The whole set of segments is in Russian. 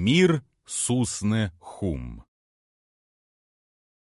Мир Сусне Хум.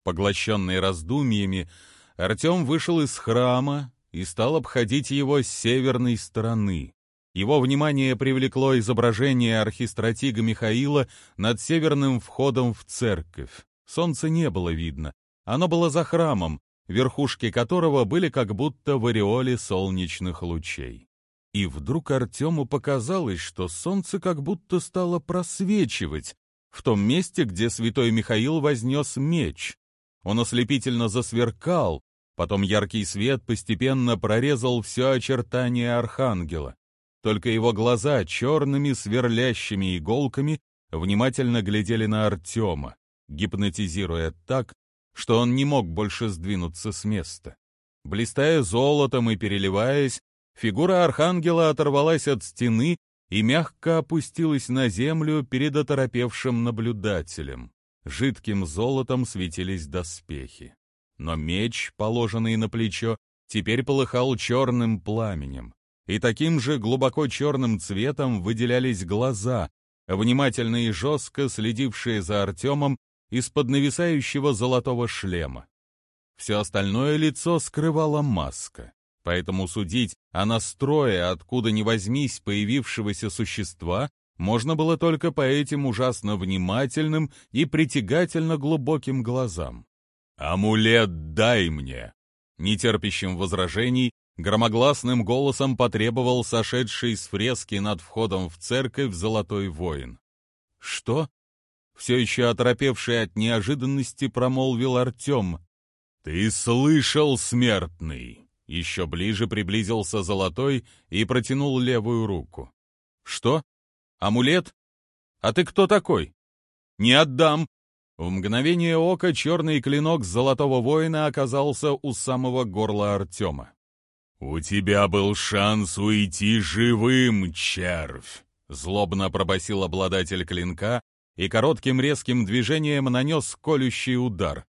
Поглощенный раздумьями, Артем вышел из храма и стал обходить его с северной стороны. Его внимание привлекло изображение архистратига Михаила над северным входом в церковь. Солнца не было видно. Оно было за храмом, верхушки которого были как будто в ореоле солнечных лучей. И вдруг Артему показалось, что солнце как будто стало просвечивать в том месте, где святой Михаил вознес меч. Он ослепительно засверкал, потом яркий свет постепенно прорезал все очертания архангела. Только его глаза черными сверлящими иголками внимательно глядели на Артема, гипнотизируя так, что он не мог больше сдвинуться с места. Блистая золотом и переливаясь, Фигура архангела оторвалась от стены и мягко опустилась на землю перед оторопевшим наблюдателем. Жидким золотом светились доспехи. Но меч, положенный на плечо, теперь полыхал черным пламенем. И таким же глубоко черным цветом выделялись глаза, внимательно и жестко следившие за Артемом из-под нависающего золотого шлема. Все остальное лицо скрывала маска. Поэтому судить о настрое, откуда ни возьмись появившегося существа, можно было только по этим ужасно внимательным и притягательно глубоким глазам. «Амулет дай мне!» Нетерпящим возражений, громогласным голосом потребовал сошедший с фрески над входом в церковь золотой воин. «Что?» Все еще оторопевший от неожиданности промолвил Артем. «Ты слышал, смертный!» Еще ближе приблизился Золотой и протянул левую руку. «Что? Амулет? А ты кто такой?» «Не отдам!» В мгновение ока черный клинок Золотого Воина оказался у самого горла Артема. «У тебя был шанс уйти живым, червь!» Злобно пробасил обладатель клинка и коротким резким движением нанес колющий удар.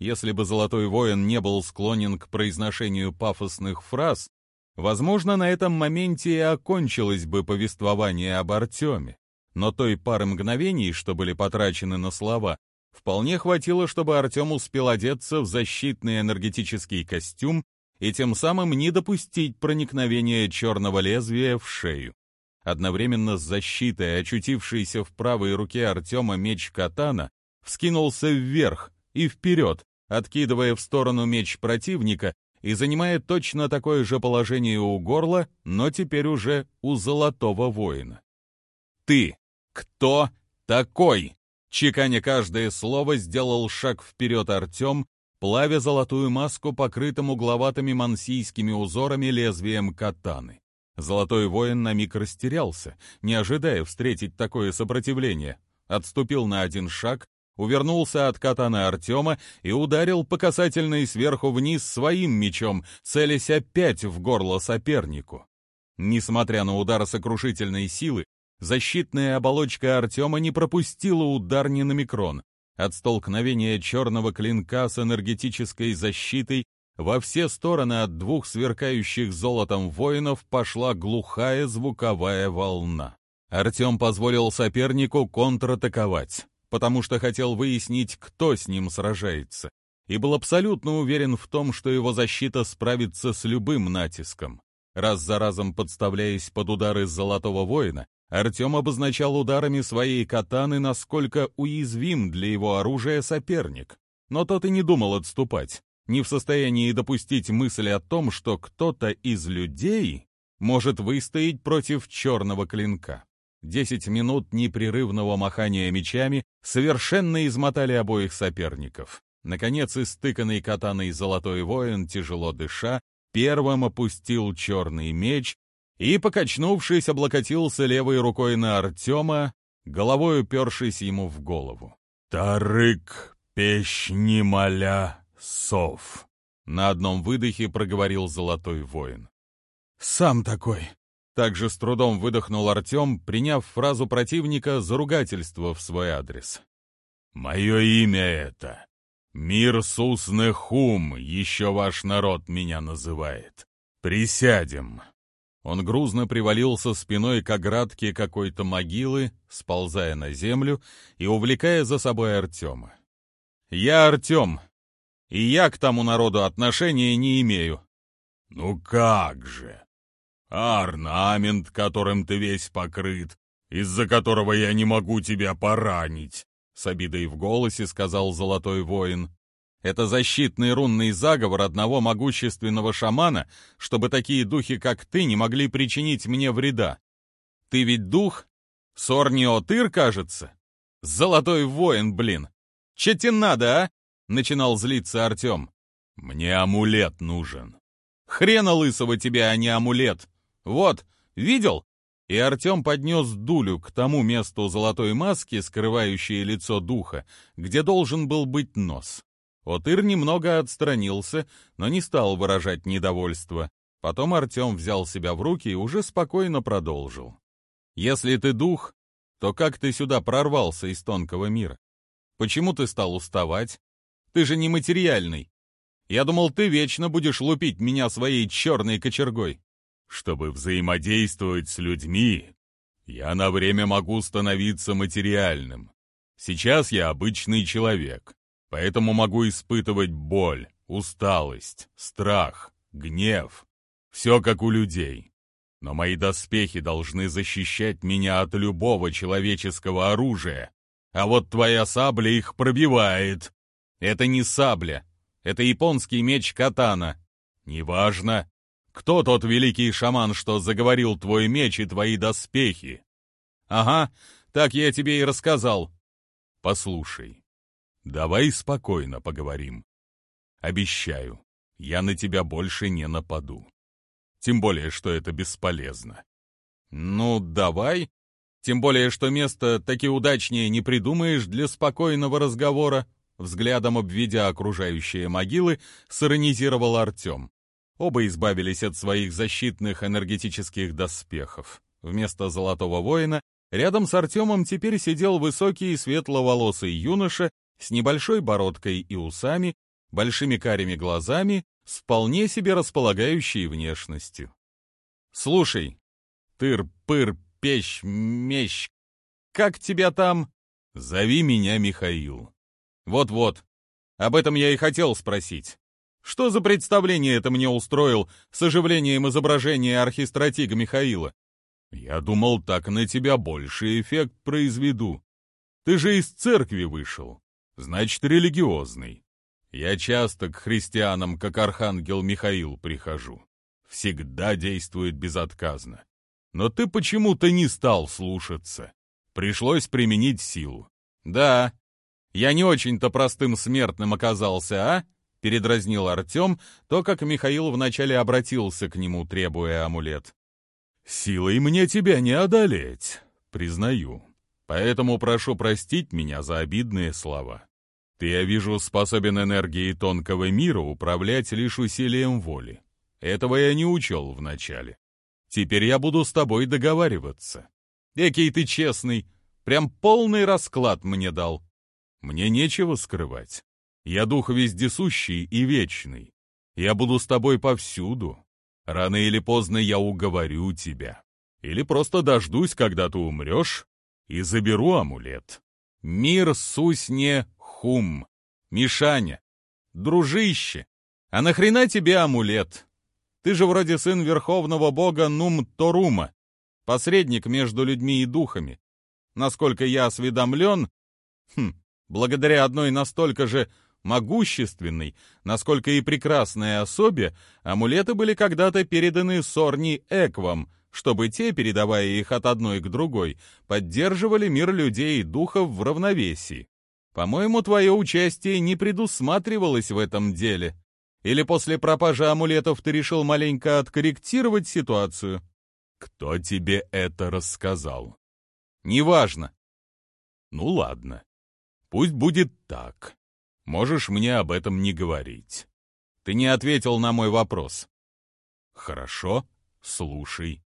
Если бы Золотой Воин не был склонен к произношению пафосных фраз, возможно, на этом моменте и окончилось бы повествование об Артеме. Но той пары мгновений, что были потрачены на слова, вполне хватило, чтобы Артем успел одеться в защитный энергетический костюм и тем самым не допустить проникновения черного лезвия в шею. Одновременно с защитой, очутившейся в правой руке Артема меч катана, вскинулся вверх и вперед, откидывая в сторону меч противника и занимая точно такое же положение у горла, но теперь уже у золотого воина. «Ты кто такой?» Чеканя каждое слово, сделал шаг вперед Артем, плавя золотую маску, покрытым угловатыми мансийскими узорами лезвием катаны. Золотой воин на миг растерялся, не ожидая встретить такое сопротивление. Отступил на один шаг, увернулся от катана Артема и ударил по касательной сверху вниз своим мечом, целясь опять в горло сопернику. Несмотря на удар сокрушительной силы, защитная оболочка Артема не пропустила удар ни на микрон. От столкновения черного клинка с энергетической защитой во все стороны от двух сверкающих золотом воинов пошла глухая звуковая волна. Артем позволил сопернику контратаковать потому что хотел выяснить, кто с ним сражается, и был абсолютно уверен в том, что его защита справится с любым натиском. Раз за разом подставляясь под удары Золотого Воина, Артем обозначал ударами своей катаны, насколько уязвим для его оружия соперник. Но тот и не думал отступать, не в состоянии допустить мысли о том, что кто-то из людей может выстоять против черного клинка. Десять минут непрерывного махания мечами совершенно измотали обоих соперников. Наконец, истыканный катаной золотой воин, тяжело дыша, первым опустил черный меч и, покачнувшись, облокотился левой рукой на Артема, головой упершись ему в голову. «Тарык, пещни моля, сов!» На одном выдохе проговорил золотой воин. «Сам такой!» Также с трудом выдохнул Артем, приняв фразу противника за ругательство в свой адрес. «Мое имя это. Мир Суснехум, еще ваш народ меня называет. Присядем». Он грузно привалился спиной к оградке какой-то могилы, сползая на землю и увлекая за собой Артема. «Я Артем, и я к тому народу отношения не имею». «Ну как же! А орнамент, которым ты весь покрыт, из-за которого я не могу тебя поранить!» С обидой в голосе сказал Золотой Воин. Это защитный рунный заговор одного могущественного шамана, чтобы такие духи, как ты, не могли причинить мне вреда. Ты ведь дух? Сорниотыр, кажется? Золотой воин, блин! Че тебе надо, а? Начинал злиться Артем. Мне амулет нужен. Хрена лысого тебе, а не амулет. Вот, видел? И Артем поднес дулю к тому месту золотой маски, скрывающей лицо духа, где должен был быть нос. Отыр немного отстранился, но не стал выражать недовольство. Потом Артем взял себя в руки и уже спокойно продолжил. «Если ты дух, то как ты сюда прорвался из тонкого мира? Почему ты стал уставать? Ты же не материальный. Я думал, ты вечно будешь лупить меня своей черной кочергой». «Чтобы взаимодействовать с людьми, я на время могу становиться материальным. Сейчас я обычный человек поэтому могу испытывать боль, усталость, страх, гнев. Все как у людей. Но мои доспехи должны защищать меня от любого человеческого оружия, а вот твоя сабля их пробивает. Это не сабля, это японский меч катана. Неважно, кто тот великий шаман, что заговорил твой меч и твои доспехи. Ага, так я тебе и рассказал. Послушай, Давай спокойно поговорим. Обещаю, я на тебя больше не нападу. Тем более, что это бесполезно. Ну, давай. Тем более, что место таки удачнее не придумаешь для спокойного разговора. Взглядом обведя окружающие могилы, сиронизировал Артем. Оба избавились от своих защитных энергетических доспехов. Вместо золотого воина рядом с Артемом теперь сидел высокий светловолосый юноша с небольшой бородкой и усами, большими карими глазами, с вполне себе располагающей внешностью. «Слушай, тыр-пыр, пещ, мещ, как тебя там?» «Зови меня Михаил». «Вот-вот, об этом я и хотел спросить. Что за представление это мне устроил с оживлением изображения архистратига Михаила?» «Я думал, так на тебя больше эффект произведу. Ты же из церкви вышел значит, религиозный. Я часто к христианам, как архангел Михаил, прихожу. Всегда действует безотказно. Но ты почему-то не стал слушаться. Пришлось применить силу. Да, я не очень-то простым смертным оказался, а? Передразнил Артем, то, как Михаил вначале обратился к нему, требуя амулет. «Силой мне тебя не одолеть, признаю. Поэтому прошу простить меня за обидные слова. Ты, я вижу, способен энергией тонкого мира управлять лишь усилием воли. Этого я не учел вначале. Теперь я буду с тобой договариваться. Экий ты честный, прям полный расклад мне дал. Мне нечего скрывать. Я дух вездесущий и вечный. Я буду с тобой повсюду. Рано или поздно я уговорю тебя. Или просто дождусь, когда ты умрешь, и заберу амулет. Мир сусне Хум, Мишаня, дружище, а нахрена тебе амулет? Ты же вроде сын верховного бога Нум-Торума, посредник между людьми и духами. Насколько я осведомлен, хм, благодаря одной настолько же могущественной, насколько и прекрасной особе, амулеты были когда-то переданы Сорни Эквам, чтобы те, передавая их от одной к другой, поддерживали мир людей и духов в равновесии. По-моему, твое участие не предусматривалось в этом деле. Или после пропажи амулетов ты решил маленько откорректировать ситуацию? Кто тебе это рассказал? Неважно. Ну ладно. Пусть будет так. Можешь мне об этом не говорить. Ты не ответил на мой вопрос. Хорошо, слушай.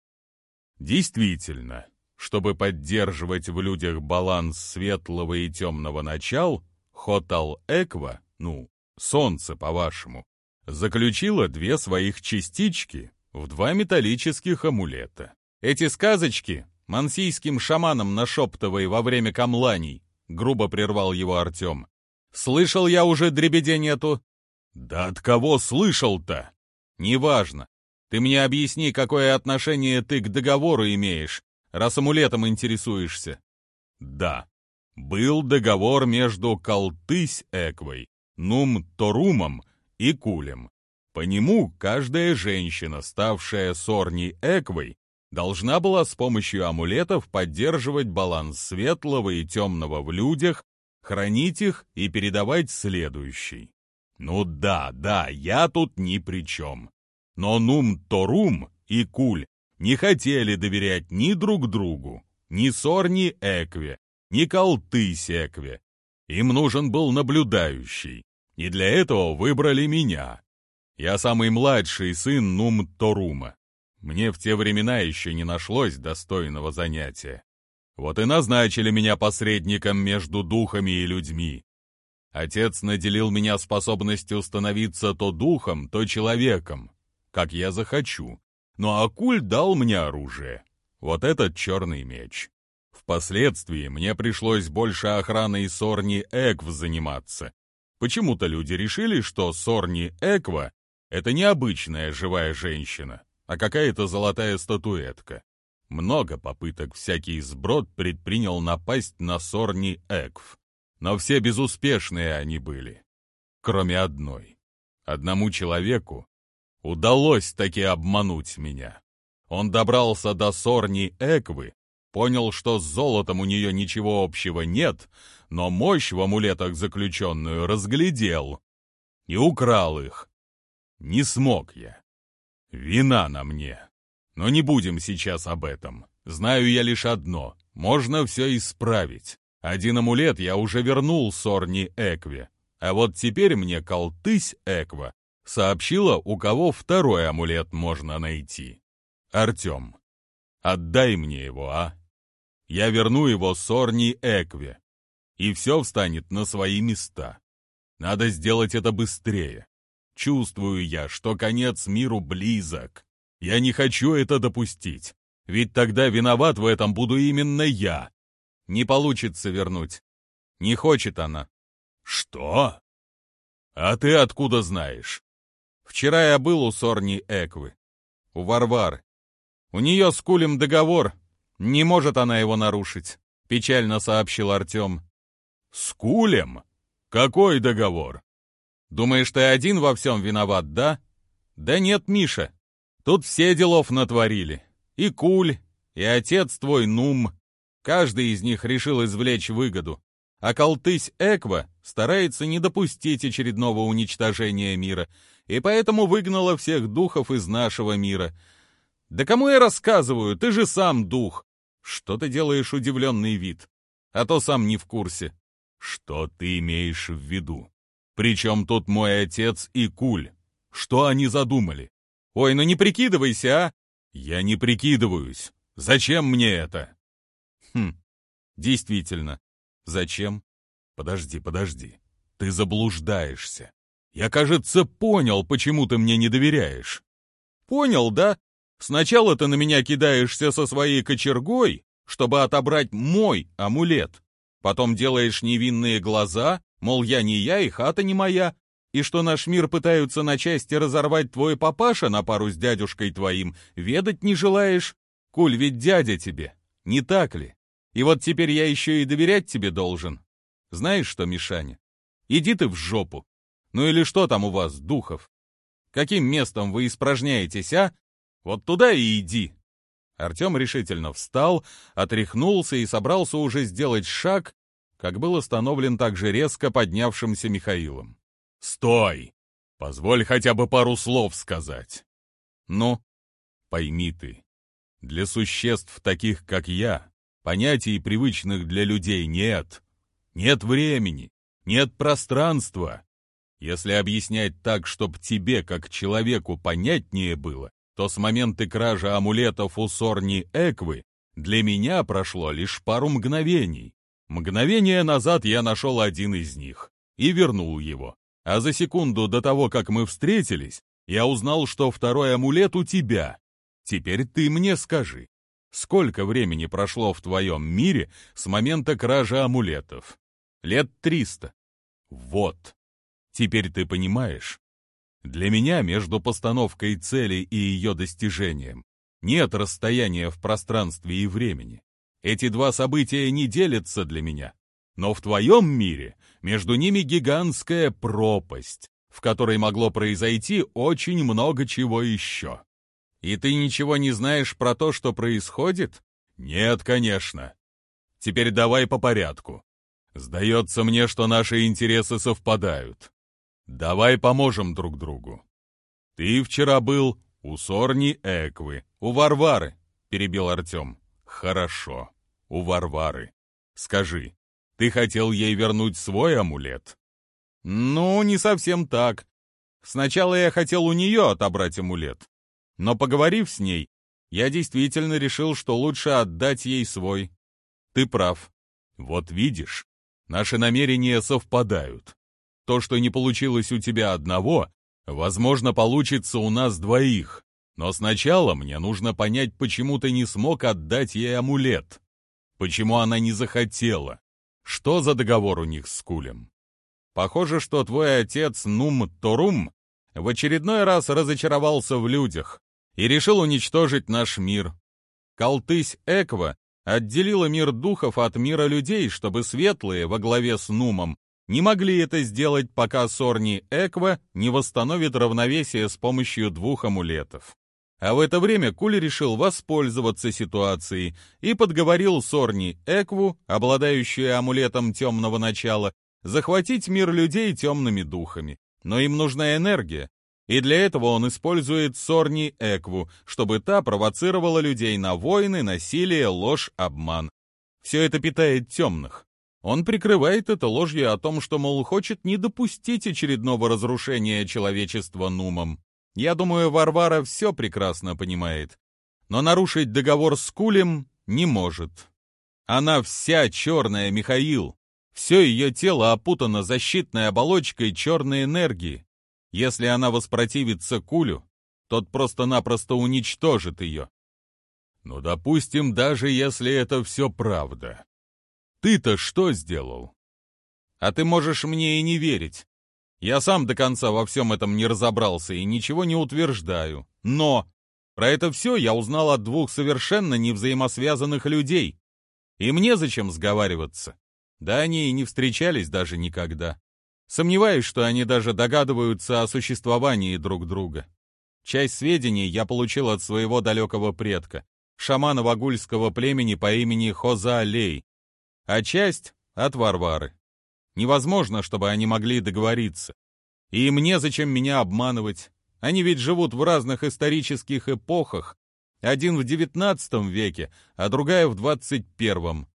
Действительно, чтобы поддерживать в людях баланс светлого и темного начал, Хотал Эква, ну, солнце по-вашему, заключила две своих частички в два металлических амулета. Эти сказочки мансийским шаманам нашептывай во время камланий, грубо прервал его Артем. Слышал я уже дребедень эту? Да от кого слышал-то? Неважно. Ты мне объясни, какое отношение ты к договору имеешь, раз амулетом интересуешься. Да, был договор между Калтысь-Эквой, Нум-Торумом и Кулем. По нему каждая женщина, ставшая Сорни-Эквой, должна была с помощью амулетов поддерживать баланс светлого и темного в людях, хранить их и передавать следующий. Ну да, да, я тут ни при чем. Но Нум-Торум и Куль не хотели доверять ни друг другу, ни Сорни Экве, ни Колты Секве. Им нужен был наблюдающий, и для этого выбрали меня. Я самый младший сын Нум-Торума. Мне в те времена еще не нашлось достойного занятия. Вот и назначили меня посредником между духами и людьми. Отец наделил меня способностью становиться то духом, то человеком, как я захочу. Ну а Куль дал мне оружие. Вот этот черный меч. Впоследствии мне пришлось больше охраной Сорни Экв заниматься. Почему-то люди решили, что Сорни Эква — это не обычная живая женщина, а какая-то золотая статуэтка. Много попыток всякий сброд предпринял напасть на Сорни Экв, но все безуспешные они были, кроме одной. Одному человеку Удалось таки обмануть меня. Он добрался до Сорни Эквы, понял, что с золотом у нее ничего общего нет, но мощь в амулетах заключенную разглядел и украл их. Не смог я. Вина на мне. Но не будем сейчас об этом. Знаю я лишь одно. Можно все исправить. Один амулет я уже вернул Сорни Экве, а вот теперь мне колтысь Эква сообщила, у кого второй амулет можно найти. Артем, отдай мне его, а? Я верну его Сорни Экве, и все встанет на свои места. Надо сделать это быстрее. Чувствую я, что конец миру близок. Я не хочу это допустить, ведь тогда виноват в этом буду именно я. Не получится вернуть. Не хочет она. Что? А ты откуда знаешь? Вчера я был у Сорни Эквы, у Варвары. У нее с Кулем договор, не может она его нарушить, печально сообщил Артем. С Кулем? Какой договор? Думаешь, ты один во всем виноват, да? Да нет, Миша. Тут все делов натворили. И Куль, и отец твой Нум. Каждый из них решил извлечь выгоду. А Колтысь Эква старается не допустить очередного уничтожения мира — и поэтому выгнала всех духов из нашего мира. Да кому я рассказываю, ты же сам дух. Что ты делаешь удивленный вид? А то сам не в курсе. Что ты имеешь в виду? Причем тут мой отец и Куль? Что они задумали? Ой, ну не прикидывайся, а! Я не прикидываюсь. Зачем мне это? Хм, действительно. Зачем? Подожди, подожди. Ты заблуждаешься. Я, кажется, понял, почему ты мне не доверяешь. Понял, да? Сначала ты на меня кидаешься со своей кочергой, чтобы отобрать мой амулет. Потом делаешь невинные глаза, мол, я не я и хата не моя, и что наш мир пытаются на части разорвать твой папаша на пару с дядюшкой твоим, ведать не желаешь? Куль, ведь дядя тебе, не так ли? И вот теперь я еще и доверять тебе должен. Знаешь что, Мишаня, иди ты в жопу. Ну или что там у вас, духов? Каким местом вы испражняетесь, а? Вот туда и иди!» Артем решительно встал, отряхнулся и собрался уже сделать шаг, как был остановлен также резко поднявшимся Михаилом. «Стой! Позволь хотя бы пару слов сказать!» «Ну, пойми ты, для существ таких, как я, понятий, привычных для людей, нет. Нет времени, нет пространства, если объяснять так, чтобы тебе, как человеку, понятнее было, то с момента кражи амулетов у Сорни Эквы для меня прошло лишь пару мгновений. Мгновение назад я нашел один из них и вернул его. А за секунду до того, как мы встретились, Я узнал, что второй амулет у тебя. Теперь ты мне скажи, сколько времени прошло в твоем мире с момента кражи амулетов? Лет триста. Вот. Теперь ты понимаешь. Для меня между постановкой цели и ее достижением нет расстояния в пространстве и времени. Эти два события не делятся для меня. Но в твоем мире между ними гигантская пропасть, в которой могло произойти очень много чего еще. И ты ничего не знаешь про то, что происходит? Нет, конечно. Теперь давай по порядку. Сдается мне, что наши интересы совпадают. Давай поможем друг другу. Ты вчера был у Сорни Эквы, у Варвары, перебил Артем. Хорошо, у Варвары. Скажи, ты хотел ей вернуть свой амулет? Ну, не совсем так. Сначала я хотел у нее отобрать амулет. Но поговорив с ней, я действительно решил, что лучше отдать ей свой. Ты прав. Вот видишь, наши намерения совпадают. То, что не получилось у тебя одного, возможно, получится у нас двоих. Но сначала мне нужно понять, почему ты не смог отдать ей амулет. Почему она не захотела. Что за договор у них с Кулем? Похоже, что твой отец Нум Торум в очередной раз разочаровался в людях и решил уничтожить наш мир. Колтысь Эква отделила мир духов от мира людей, чтобы светлые во главе с Нумом не могли это сделать, пока Сорни Эква не восстановит равновесие с помощью двух амулетов. А в это время Куль решил воспользоваться ситуацией и подговорил Сорни Экву, обладающую амулетом темного начала, захватить мир людей темными духами. Но им нужна энергия, и для этого он использует Сорни Экву, чтобы та провоцировала людей на войны, насилие, ложь, обман. Все это питает темных. Он прикрывает это ложью о том, что, мол, хочет не допустить очередного разрушения человечества Нумом. Я думаю, Варвара все прекрасно понимает. Но нарушить договор с Кулем не может. Она вся черная, Михаил. Все ее тело опутано защитной оболочкой черной энергии. Если она воспротивится Кулю, тот просто-напросто уничтожит ее. Ну, допустим, даже если это все правда. Ты-то что сделал? А ты можешь мне и не верить. Я сам до конца во всем этом не разобрался и ничего не утверждаю. Но про это все я узнал от двух совершенно невзаимосвязанных людей. И мне зачем сговариваться? Да они и не встречались даже никогда. Сомневаюсь, что они даже догадываются о существовании друг друга. Часть сведений я получил от своего далекого предка, шамана вагульского племени по имени Хоза Алей, а часть — от Варвары. Невозможно, чтобы они могли договориться. И мне зачем меня обманывать? Они ведь живут в разных исторических эпохах. Один в девятнадцатом веке, а другая в двадцать первом.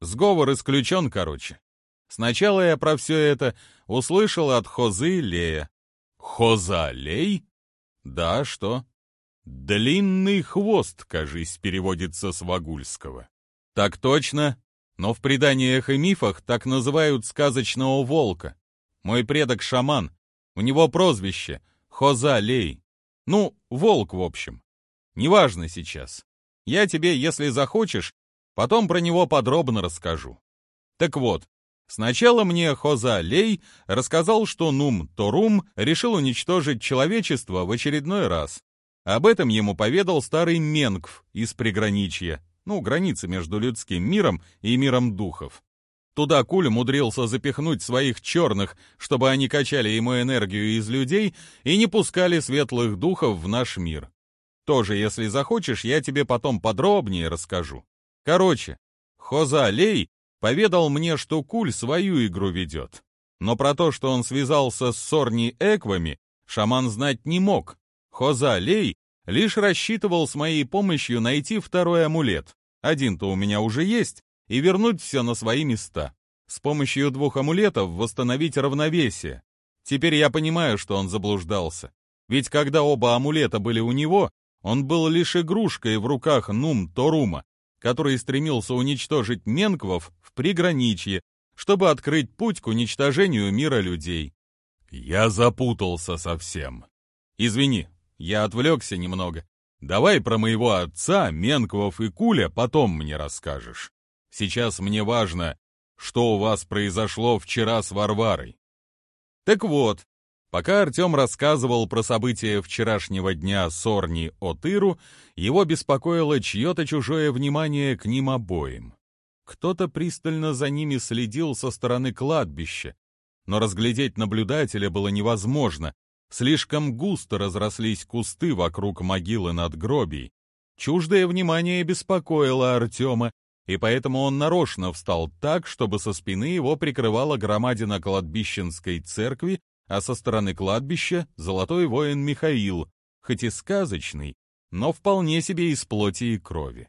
Сговор исключен, короче. Сначала я про все это услышал от Хозы Лея. Хоза Лей? Да, что? Длинный хвост, кажись, переводится с вагульского. Так точно, но в преданиях и мифах так называют сказочного волка. Мой предок шаман, у него прозвище Хоза Лей. Ну, волк, в общем. Неважно сейчас. Я тебе, если захочешь, Потом про него подробно расскажу. Так вот, сначала мне Хоза Лей рассказал, что Нум Торум решил уничтожить человечество в очередной раз. Об этом ему поведал старый Менгв из приграничья, ну, границы между людским миром и миром духов. Туда Куль умудрился запихнуть своих черных, чтобы они качали ему энергию из людей и не пускали светлых духов в наш мир. Тоже, если захочешь, я тебе потом подробнее расскажу. Короче, Хоза Лей поведал мне, что Куль свою игру ведет. Но про то, что он связался с Сорни Эквами, шаман знать не мог. Хоза Лей лишь рассчитывал с моей помощью найти второй амулет. Один-то у меня уже есть, и вернуть все на свои места. С помощью двух амулетов восстановить равновесие. Теперь я понимаю, что он заблуждался. Ведь когда оба амулета были у него, он был лишь игрушкой в руках Нум Торума, который стремился уничтожить менквов в приграничье, чтобы открыть путь к уничтожению мира людей. Я запутался совсем. Извини, я отвлекся немного. Давай про моего отца, Менквов и Куля потом мне расскажешь. Сейчас мне важно, что у вас произошло вчера с Варварой. Так вот, пока Артем рассказывал про события вчерашнего дня Сорни Отыру, его беспокоило чье-то чужое внимание к ним обоим. Кто-то пристально за ними следил со стороны кладбища, но разглядеть наблюдателя было невозможно, слишком густо разрослись кусты вокруг могилы над гробей. Чуждое внимание беспокоило Артема, и поэтому он нарочно встал так, чтобы со спины его прикрывала громадина кладбищенской церкви, а со стороны кладбища — золотой воин Михаил, хоть и сказочный, но вполне себе из плоти и крови.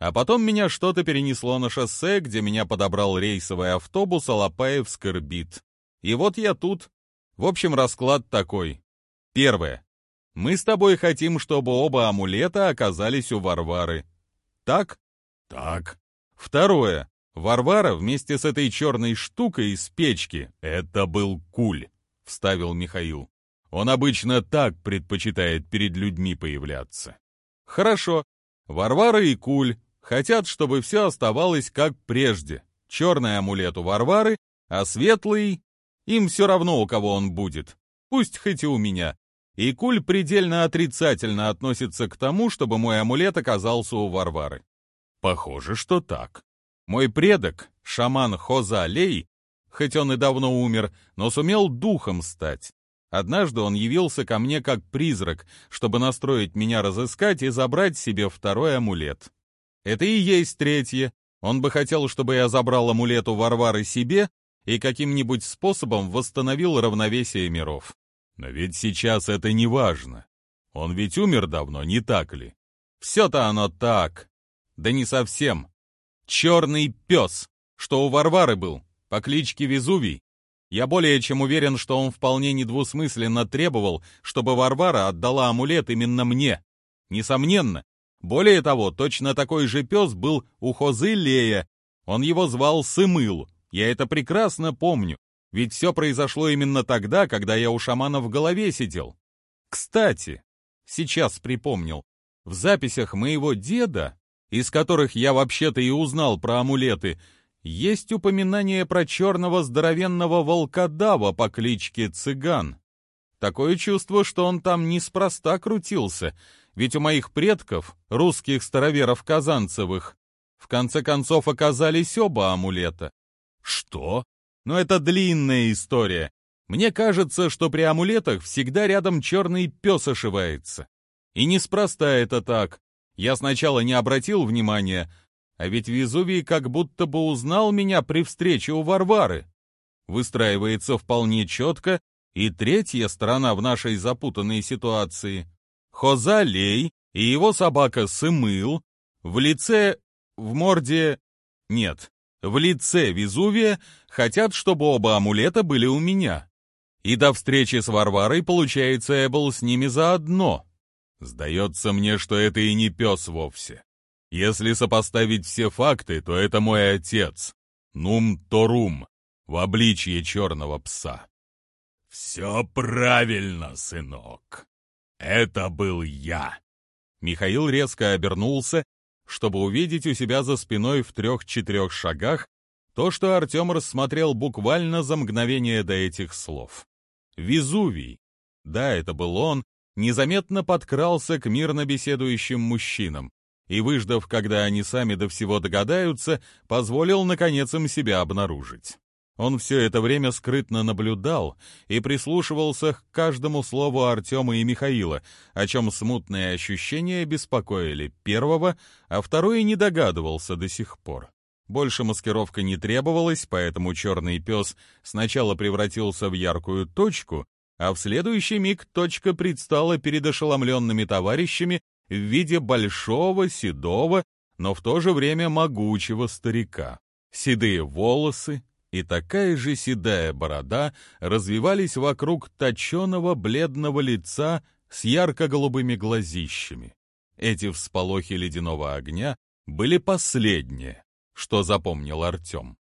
А потом меня что-то перенесло на шоссе, где меня подобрал рейсовый автобус Алапаев-Скорбит. И вот я тут. В общем, расклад такой. Первое. Мы с тобой хотим, чтобы оба амулета оказались у Варвары. Так? Так. Второе. Варвара вместе с этой черной штукой из печки. Это был куль, вставил Михаил. Он обычно так предпочитает перед людьми появляться. Хорошо. Варвара и куль хотят, чтобы все оставалось как прежде. Черный амулет у Варвары, а светлый... Им все равно, у кого он будет. Пусть хоть и у меня. И Куль предельно отрицательно относится к тому, чтобы мой амулет оказался у Варвары. Похоже, что так. Мой предок, шаман Хоза Лей, хоть он и давно умер, но сумел духом стать. Однажды он явился ко мне как призрак, чтобы настроить меня разыскать и забрать себе второй амулет. Это и есть третье. Он бы хотел, чтобы я забрал амулет у Варвары себе и каким-нибудь способом восстановил равновесие миров. Но ведь сейчас это не важно. Он ведь умер давно, не так ли? Все-то оно так. Да не совсем. Черный пес, что у Варвары был, по кличке Везувий. Я более чем уверен, что он вполне недвусмысленно требовал, чтобы Варвара отдала амулет именно мне. Несомненно. Более того, точно такой же пес был у Хозы Лея. Он его звал Сымыл. Я это прекрасно помню, ведь все произошло именно тогда, когда я у шамана в голове сидел. Кстати, сейчас припомнил, в записях моего деда из которых я вообще-то и узнал про амулеты, есть упоминание про черного здоровенного волкодава по кличке Цыган. Такое чувство, что он там неспроста крутился, ведь у моих предков, русских староверов Казанцевых, в конце концов оказались оба амулета. Что? Но это длинная история. Мне кажется, что при амулетах всегда рядом черный пес ошивается. И неспроста это так. Я сначала не обратил внимания, а ведь Везувий как будто бы узнал меня при встрече у Варвары. Выстраивается вполне четко и третья сторона в нашей запутанной ситуации. Хозалей и его собака Сымыл в лице... в морде... нет, в лице Везувия хотят, чтобы оба амулета были у меня. И до встречи с Варварой, получается, я был с ними заодно. Сдается мне, что это и не пес вовсе. Если сопоставить все факты, то это мой отец, Нум Торум, в обличье черного пса. Все правильно, сынок. Это был я. Михаил резко обернулся, чтобы увидеть у себя за спиной в трех-четырех шагах то, что Артем рассмотрел буквально за мгновение до этих слов. Везувий. Да, это был он, незаметно подкрался к мирно беседующим мужчинам и, выждав, когда они сами до всего догадаются, позволил, наконец, им себя обнаружить. Он все это время скрытно наблюдал и прислушивался к каждому слову Артема и Михаила, о чем смутные ощущения беспокоили первого, а второй не догадывался до сих пор. Больше маскировка не требовалась, поэтому черный пес сначала превратился в яркую точку, а в следующий миг точка предстала перед ошеломленными товарищами в виде большого, седого, но в то же время могучего старика. Седые волосы и такая же седая борода развивались вокруг точеного бледного лица с ярко-голубыми глазищами. Эти всполохи ледяного огня были последние, что запомнил Артем.